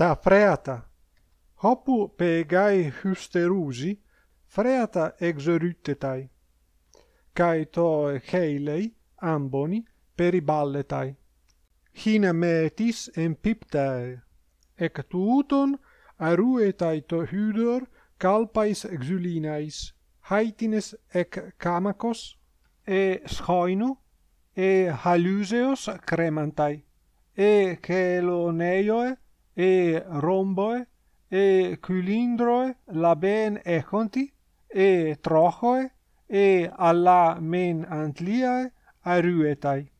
ta freata. Hopu pegai hysterusi freata exorytetai kai to heilei amboni periballetai. Hina metis empiptae ec tuuton aruetai to hydor calpais exulinais. Haitines ec camakos e schoinu e haluseos cremantai. E celoneioe e romboe, e cylindroe laben echonti e trochoe e alla men antliae aruetai.